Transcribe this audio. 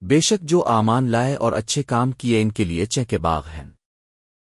بے شک جو آمان لائے اور اچھے کام کیے ان کے لیے چہ کے باغ ہیں۔